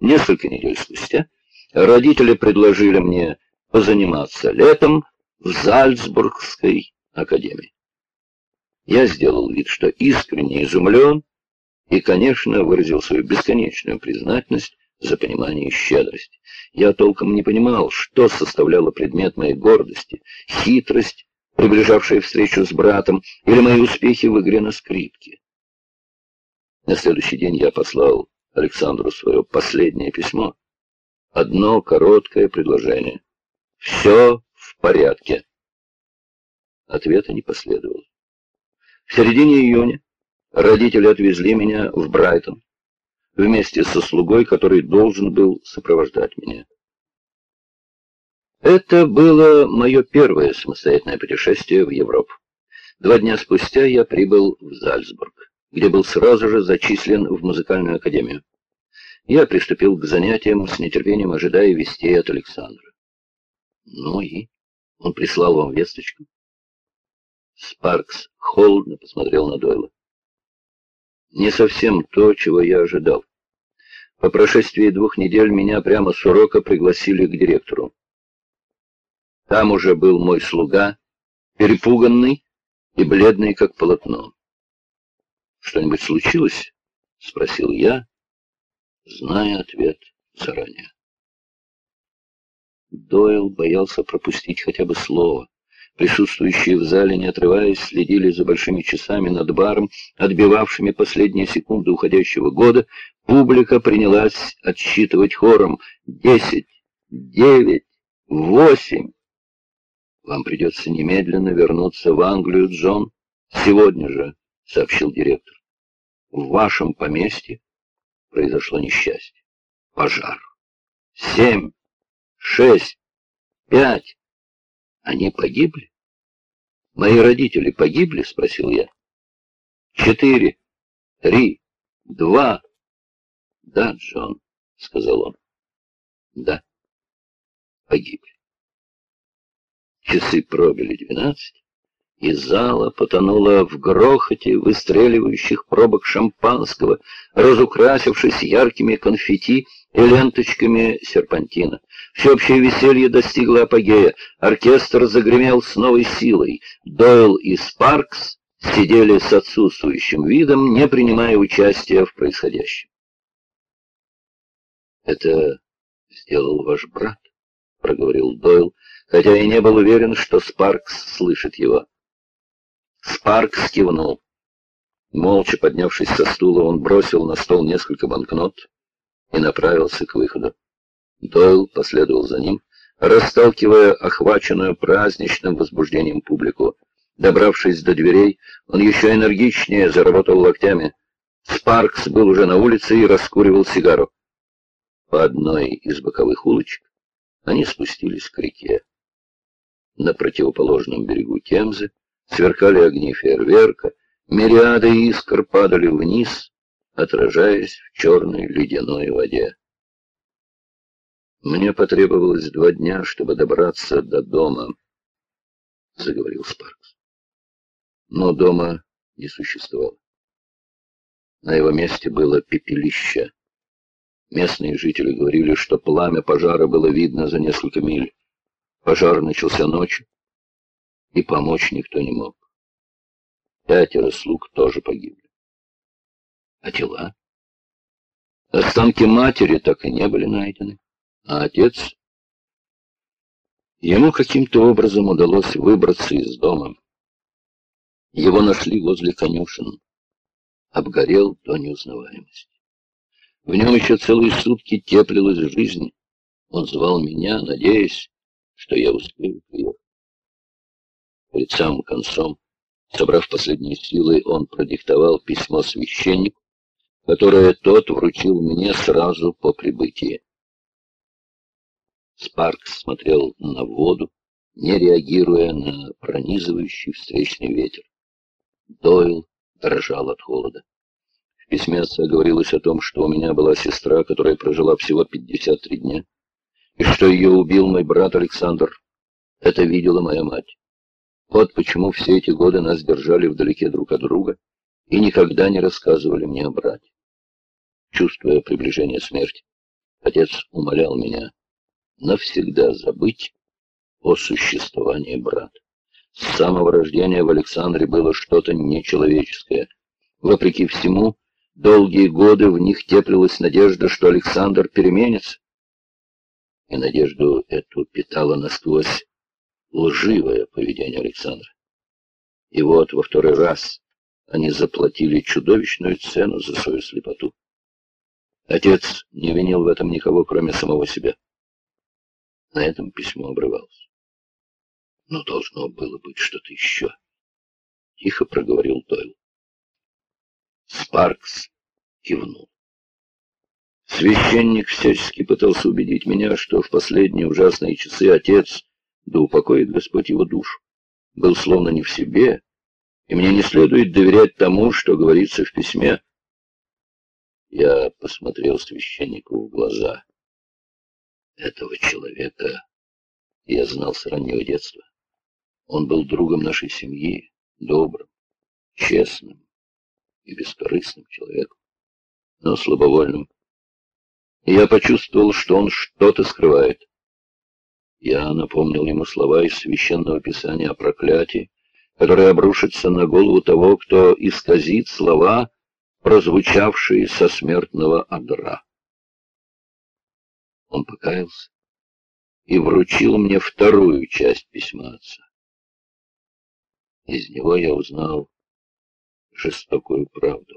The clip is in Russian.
Несколько недель спустя родители предложили мне позаниматься летом в Зальцбургской академии. Я сделал вид, что искренне изумлен, и, конечно, выразил свою бесконечную признательность за понимание и щедрость. Я толком не понимал, что составляло предмет моей гордости, хитрость, приближавшая встречу с братом, или мои успехи в игре на скрипке. На следующий день я послал Александру свое последнее письмо. Одно короткое предложение. «Все в порядке». Ответа не последовало. В середине июня родители отвезли меня в Брайтон вместе со слугой, который должен был сопровождать меня. Это было мое первое самостоятельное путешествие в Европу. Два дня спустя я прибыл в Зальцбург, где был сразу же зачислен в музыкальную академию. Я приступил к занятиям с нетерпением, ожидая вестей от Александра. Ну и? Он прислал вам весточку? Спаркс холодно посмотрел на Дойла. Не совсем то, чего я ожидал. По прошествии двух недель меня прямо с урока пригласили к директору. Там уже был мой слуга, перепуганный и бледный, как полотно. «Что-нибудь случилось?» — спросил я, зная ответ заранее. Дойл боялся пропустить хотя бы слово. Присутствующие в зале, не отрываясь, следили за большими часами над баром, отбивавшими последние секунды уходящего года. Публика принялась отсчитывать хором «Десять! Девять! Восемь!» «Вам придется немедленно вернуться в Англию, Джон. Сегодня же», — сообщил директор. «В вашем поместье произошло несчастье. Пожар. Семь, шесть, пять. Они погибли?» «Мои родители погибли?» — спросил я. «Четыре, три, два». «Да, Джон», — сказал он. «Да, погибли». Часы пробили двенадцать, и зала потонула в грохоте выстреливающих пробок шампанского, разукрасившись яркими конфетти и ленточками серпантина. Всеобщее веселье достигло апогея, оркестр загремел с новой силой. Дойл и Спаркс сидели с отсутствующим видом, не принимая участия в происходящем. «Это сделал ваш брат», — проговорил Дойл, хотя и не был уверен, что Спаркс слышит его. Спаркс кивнул. Молча поднявшись со стула, он бросил на стол несколько банкнот и направился к выходу. Дойл последовал за ним, расталкивая охваченную праздничным возбуждением публику. Добравшись до дверей, он еще энергичнее заработал локтями. Спаркс был уже на улице и раскуривал сигару. По одной из боковых улочек они спустились к реке. На противоположном берегу Темзы сверкали огни фейерверка, мириады искр падали вниз, отражаясь в черной ледяной воде. «Мне потребовалось два дня, чтобы добраться до дома», — заговорил Спаркс. Но дома не существовало. На его месте было пепелище. Местные жители говорили, что пламя пожара было видно за несколько миль. Пожар начался ночью, и помочь никто не мог. Пятеро слуг тоже погибли. А тела? Останки матери так и не были найдены. А отец? Ему каким-то образом удалось выбраться из дома. Его нашли возле конюшен. Обгорел до неузнаваемости. В нем еще целые сутки теплилась жизнь. Он звал меня, надеясь, что я успею приехать. Перед самым концом, собрав последние силы, он продиктовал письмо священнику, которое тот вручил мне сразу по прибытии. Спаркс смотрел на воду, не реагируя на пронизывающий встречный ветер. Дойл дрожал от холода. В письме отца говорилось о том, что у меня была сестра, которая прожила всего 53 дня, и что ее убил мой брат Александр. Это видела моя мать. Вот почему все эти годы нас держали вдалеке друг от друга и никогда не рассказывали мне о брате. Чувствуя приближение смерти, Отец умолял меня навсегда забыть о существовании брата. С самого рождения в Александре было что-то нечеловеческое. Вопреки всему, долгие годы в них теплилась надежда, что Александр переменится. И надежду эту питала насквозь лживое поведение Александра. И вот во второй раз они заплатили чудовищную цену за свою слепоту. Отец не винил в этом никого, кроме самого себя. На этом письмо обрывалось. Но должно было быть что-то еще. Тихо проговорил Дойл. Спаркс кивнул. Священник всячески пытался убедить меня, что в последние ужасные часы отец, да упокоит Господь его душу, был словно не в себе, и мне не следует доверять тому, что говорится в письме. Я посмотрел священнику в глаза. Этого человека я знал с раннего детства. Он был другом нашей семьи, добрым, честным и бескорыстным человеком, но слабовольным. И я почувствовал, что он что-то скрывает. Я напомнил ему слова из Священного Писания о проклятии, которое обрушится на голову того, кто исказит слова, прозвучавшие со смертного адра. Он покаялся и вручил мне вторую часть письма отца. Из него я узнал жестокую правду.